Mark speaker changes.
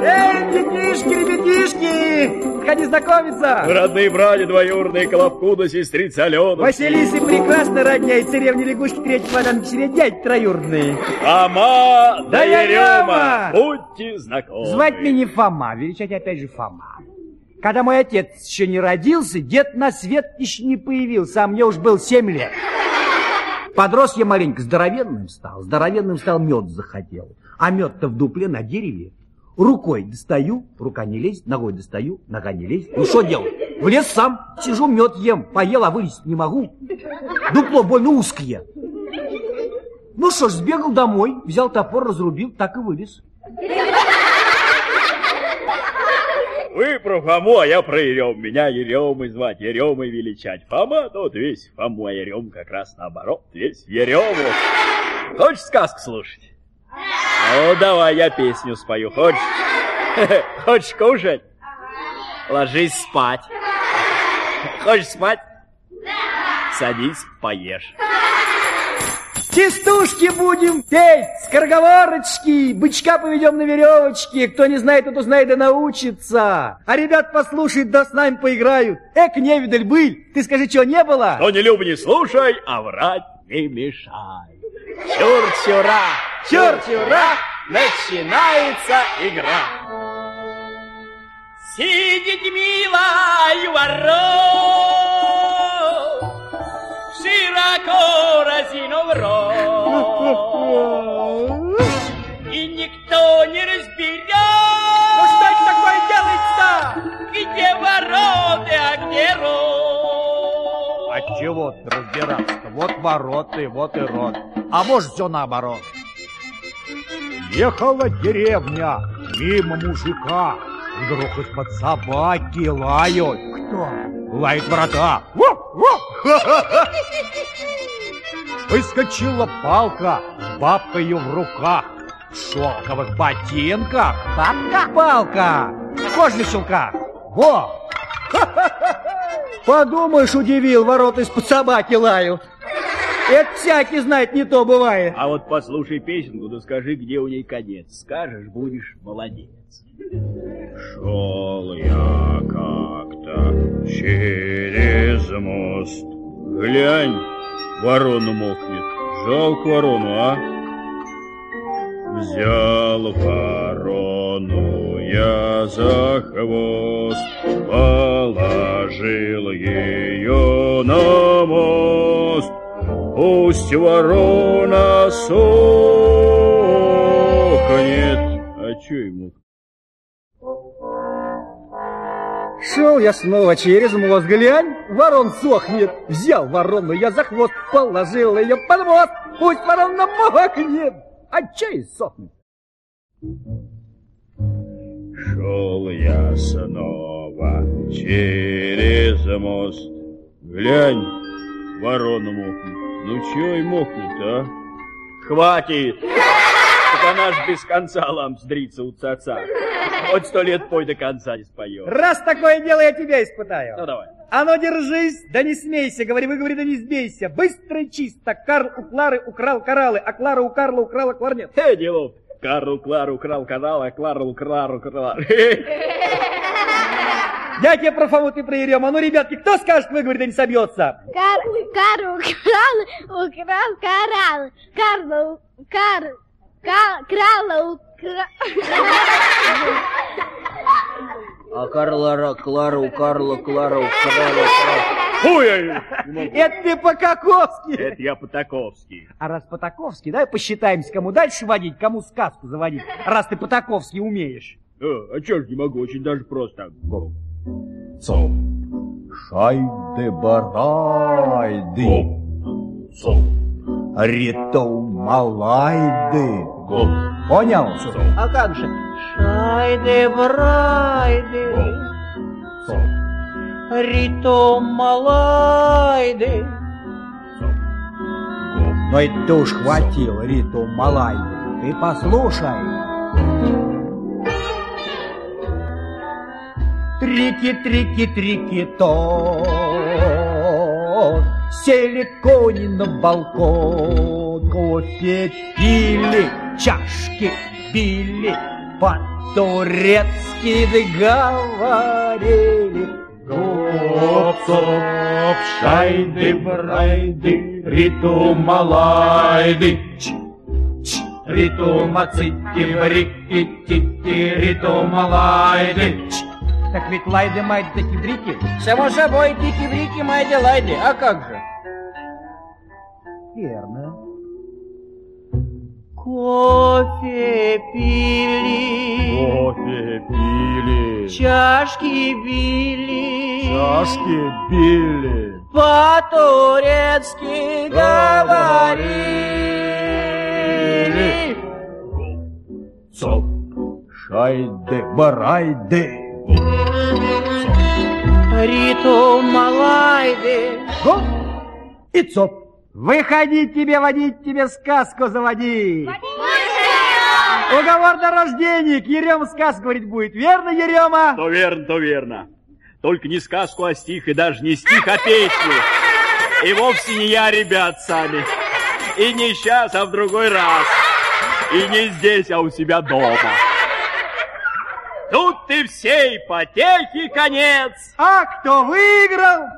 Speaker 1: Эй, детишки, ребятишки! Ходи знакомиться!
Speaker 2: Родные братья двоюродные Колобкуда, сестрица Алена.
Speaker 1: Василисы прекрасно родня из царевни лягушки третьего водан дядь троюродные.
Speaker 2: Фома да,
Speaker 1: Да
Speaker 2: Ерема,
Speaker 1: Ерема!
Speaker 2: будьте знакомы.
Speaker 1: Звать меня не Фома, величать опять же Фома. Когда мой отец еще не родился, дед на свет еще не появился, а мне уж был семь лет. Подрос я маленько, здоровенным стал, здоровенным стал, мед захотел. А мед-то в дупле на дереве. Рукой достаю, рука не лезет, ногой достаю, нога не лезет. Ну что делать? В лес сам, сижу, мед ем, поел, а вылезть не могу. Дупло больно узкое. Ну что ж, сбегал домой, взял топор, разрубил, так и вылез.
Speaker 2: Вы про Фому, а я про Ерем. Меня Еремой звать, Еремой величать. Фома тот весь Фому, а Ерем как раз наоборот, весь Ерему. Хочешь сказку слушать? Ну, давай я песню спою. Хочешь? Хочешь кушать? Ложись спать. Хочешь спать? Садись, поешь.
Speaker 1: Частушки будем петь, скороговорочки, бычка поведем на веревочке. Кто не знает, тот узнает да научится. А ребят послушают, да с нами поиграют. Эк, невидаль быль, ты скажи, что не было?
Speaker 2: Кто не любит, не слушай, а врать не мешай. Чур-чура, чур-чура, начинается игра. Сидит милая
Speaker 3: чего тут разбираться-то? Вот вороты, вот и рот. А может, все наоборот. Ехала деревня мимо мужика. Вдруг из-под собаки лают.
Speaker 1: Кто?
Speaker 3: Лает врата. Выскочила палка с бабкой в руках. В шелковых ботинках.
Speaker 1: Папка? Палка. В кожных щелках. Во! Подумаешь, удивил, ворота из-под собаки лают. Это всякий знает, не то бывает.
Speaker 2: А вот послушай песенку, да скажи, где у ней конец. Скажешь, будешь молодец. Шел я как-то через мост. Глянь, ворона мокнет. Жалко ворону, а? Взял ворону я за хвост, положил ее на мост. Пусть ворона сохнет. А чё ему?
Speaker 1: Шел я снова через мост, глянь, ворон сохнет. Взял ворону я за хвост, положил ее под мост. Пусть ворона мокнет, а чей сохнет?
Speaker 2: Шел я снова через мост. Глянь, ворона мокнет. Ну чё и мокнет, а? Хватит! Так она ж без конца ламсдрится у цаца. Хоть сто лет пой до конца не споет.
Speaker 1: Раз такое дело, я тебя испытаю.
Speaker 2: Ну давай.
Speaker 1: А ну держись, да не смейся, говори, выговори, да не сбейся. Быстро и чисто. Карл у Клары украл кораллы, а Клара у Карла украла кларнет.
Speaker 2: Э, делов. Карл Клару украл канал, а Клару Клару украл.
Speaker 1: Я тебе про Фому, ты про Ерема. А ну, ребятки, кто скажет, выговори, да не собьется?
Speaker 4: Кар, Кар украл, украл коралл. Карл, Кар, Кар, крала, украл.
Speaker 5: А Карла, Клара, у Карла, Клара, украла,
Speaker 2: Фу, я.
Speaker 1: Это ты по-каковски.
Speaker 2: Это я по-таковски.
Speaker 1: А раз по-таковски, давай посчитаемся, кому дальше водить, кому сказку заводить, раз ты по-таковски умеешь.
Speaker 2: А, а чё ж не могу, очень даже просто. Го.
Speaker 3: Цо. Шайды барайды.
Speaker 2: Со.
Speaker 3: Риту малайды.
Speaker 2: Го.
Speaker 3: Понял?
Speaker 5: А как же? Шайды, брайды,
Speaker 2: Со.
Speaker 5: Рито малайды.
Speaker 3: Но ты уж хватил Риту малайды. Ты послушай. Трики-трики-трики-то Сели кони на балкон Кофе пили,
Speaker 1: чашки били, по-турецки говорили.
Speaker 3: Гоп-соп, шайды, брайды, риту малайды. Риту мацити, брики, тити, риту малайды.
Speaker 1: Так ведь лайды майды таки брики.
Speaker 5: Само собой, тики-брики, майди лайды. А как же?
Speaker 1: Верно.
Speaker 5: Кофе пили,
Speaker 3: Кофе пили,
Speaker 5: чашки били,
Speaker 3: чашки били.
Speaker 5: по-турецки говорили.
Speaker 3: Соп, шайды, брайды.
Speaker 5: Риту малайды.
Speaker 1: Гоп и цоп. Выходить тебе, водить тебе сказку заводить. Уговор на рождение, Ерема сказку говорить будет. Верно, Ерема?
Speaker 2: То верно, то верно. Только не сказку, а стих, и даже не стих, а песню. И вовсе не я, ребят, сами. И не сейчас, а в другой раз. И не здесь, а у себя дома. Тут ты всей потехи конец.
Speaker 1: А кто выиграл?